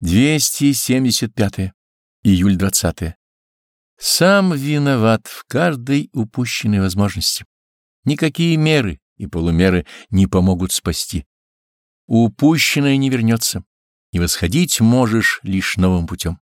275. Июль 20. Сам виноват в каждой упущенной возможности. Никакие меры и полумеры не помогут спасти. Упущенное не вернется, и восходить можешь лишь новым путем.